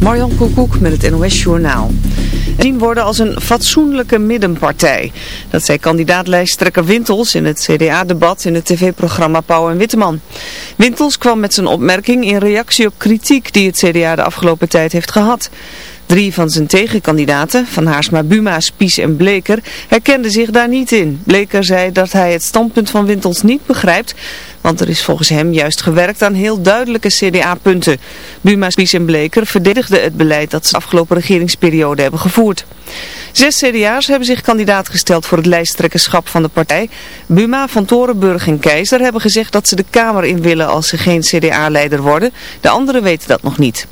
Marjan Koekoek met het NOS Journaal. Zien worden als een fatsoenlijke middenpartij. Dat zei kandidaatlijsttrekker Wintels in het CDA-debat in het tv-programma Pauw en Witteman. Wintels kwam met zijn opmerking in reactie op kritiek die het CDA de afgelopen tijd heeft gehad. Drie van zijn tegenkandidaten, Van Haarsma, Buma, Spies en Bleker, herkenden zich daar niet in. Bleker zei dat hij het standpunt van Wintels niet begrijpt, want er is volgens hem juist gewerkt aan heel duidelijke CDA-punten. Buma, Spies en Bleker verdedigden het beleid dat ze de afgelopen regeringsperiode hebben gevoerd. Zes CDA's hebben zich kandidaat gesteld voor het lijsttrekkerschap van de partij. Buma, Van Torenburg en Keizer hebben gezegd dat ze de Kamer in willen als ze geen CDA-leider worden. De anderen weten dat nog niet.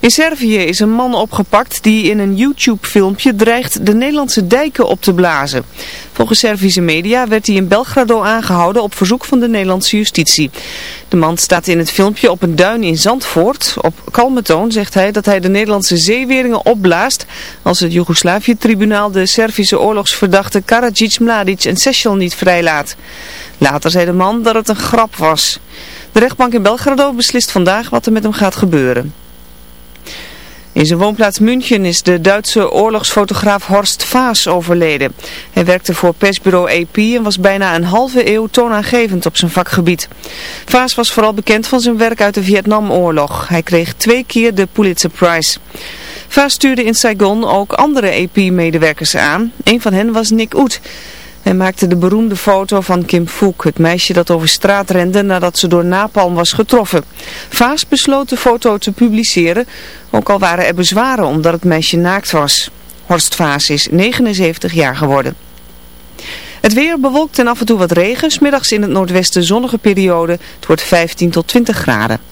In Servië is een man opgepakt die in een YouTube-filmpje dreigt de Nederlandse dijken op te blazen. Volgens Servische media werd hij in Belgrado aangehouden op verzoek van de Nederlandse justitie. De man staat in het filmpje op een duin in Zandvoort. Op kalme toon zegt hij dat hij de Nederlandse zeeweringen opblaast als het Joegoslavië-tribunaal de Servische oorlogsverdachten Karadzic, Mladic en Sechel niet vrijlaat. Later zei de man dat het een grap was. De rechtbank in Belgrado beslist vandaag wat er met hem gaat gebeuren. In zijn woonplaats München is de Duitse oorlogsfotograaf Horst Vaas overleden. Hij werkte voor persbureau AP en was bijna een halve eeuw toonaangevend op zijn vakgebied. Vaas was vooral bekend van zijn werk uit de Vietnamoorlog. Hij kreeg twee keer de Pulitzer Prize. Vaas stuurde in Saigon ook andere AP-medewerkers aan. Een van hen was Nick Oet. Hij maakte de beroemde foto van Kim Fook, het meisje dat over straat rende nadat ze door napalm was getroffen. Vaas besloot de foto te publiceren, ook al waren er bezwaren omdat het meisje naakt was. Horst Vaas is 79 jaar geworden. Het weer bewolkt en af en toe wat regen, smiddags in het noordwesten zonnige periode. Het wordt 15 tot 20 graden.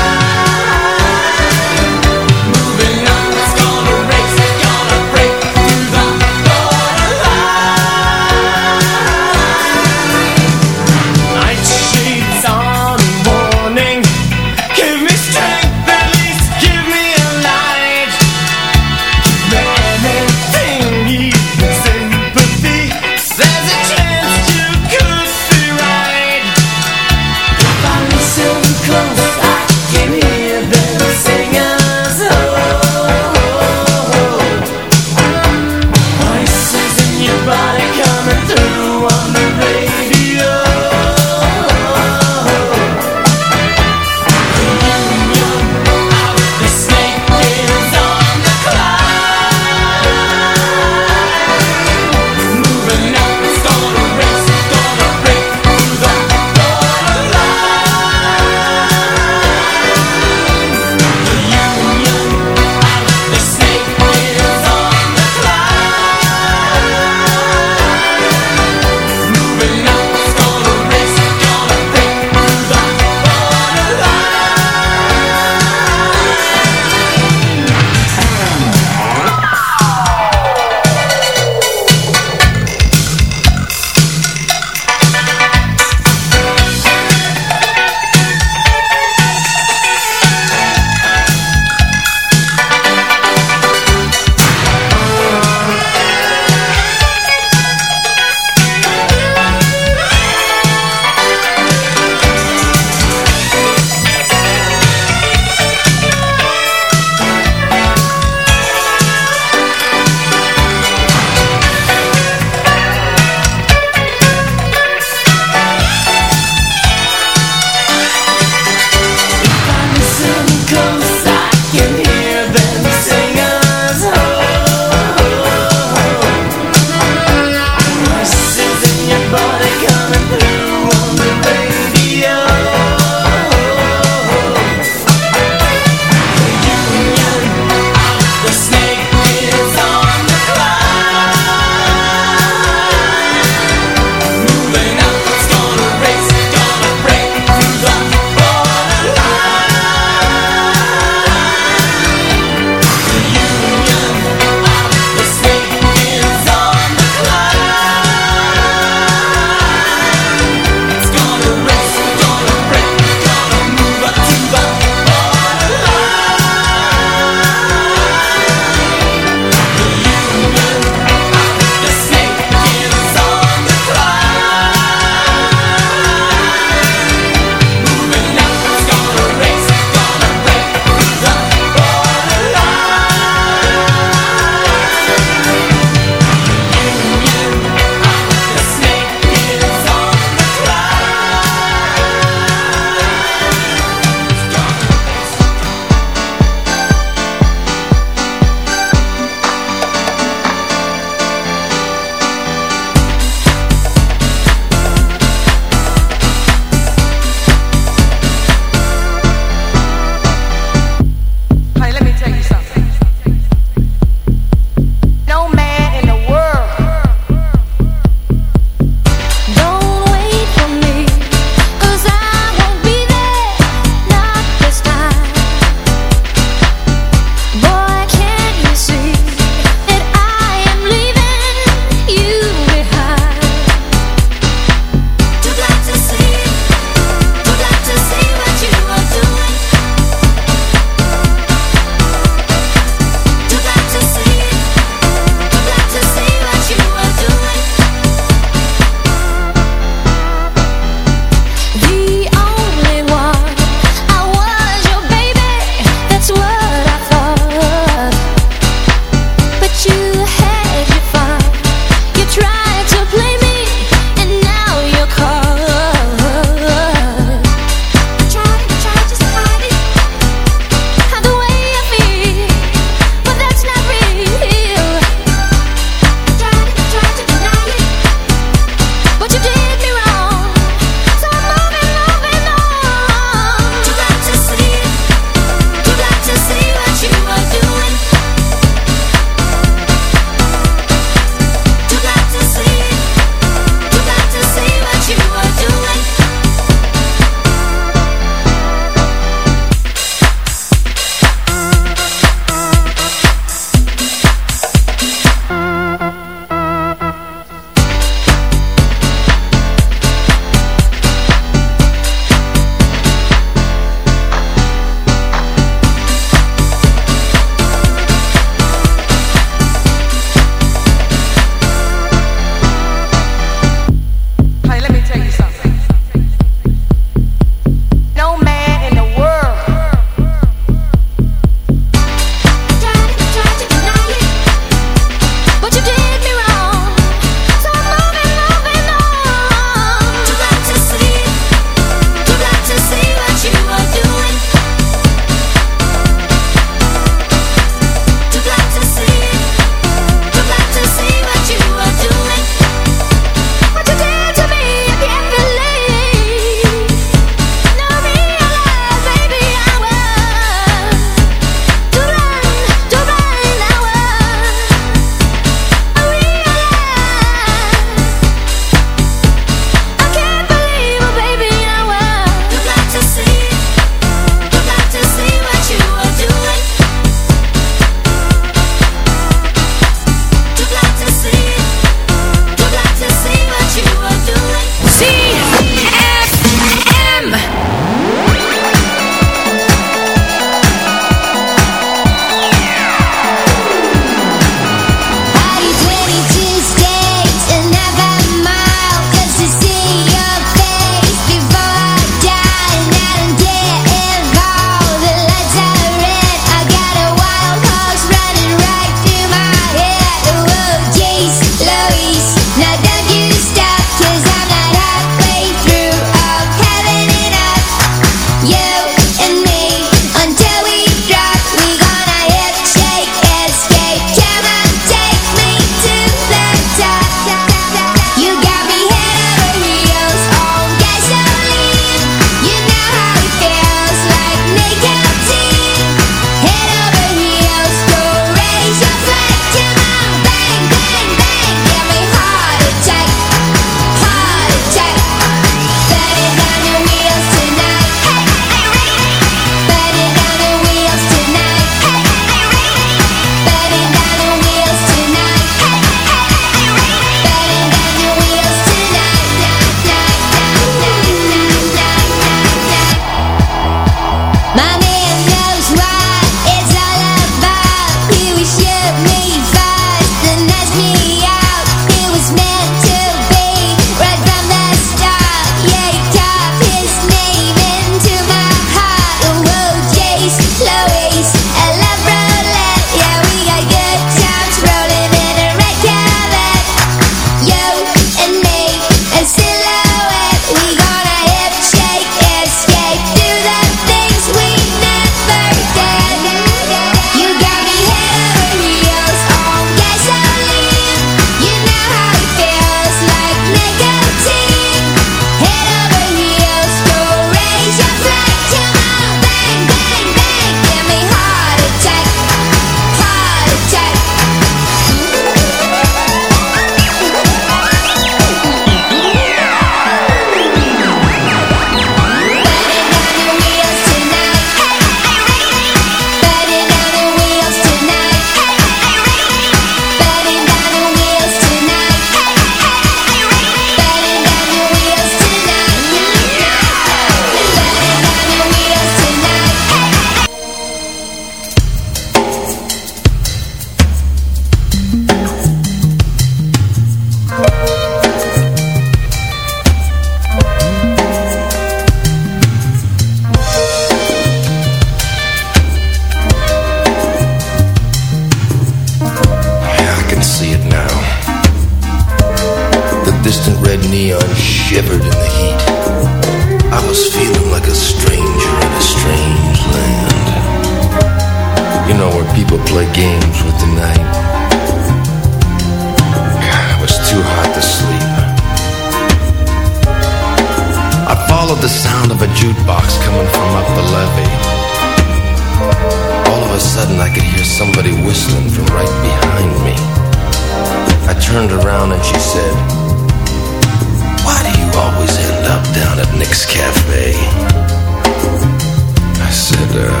Said, uh,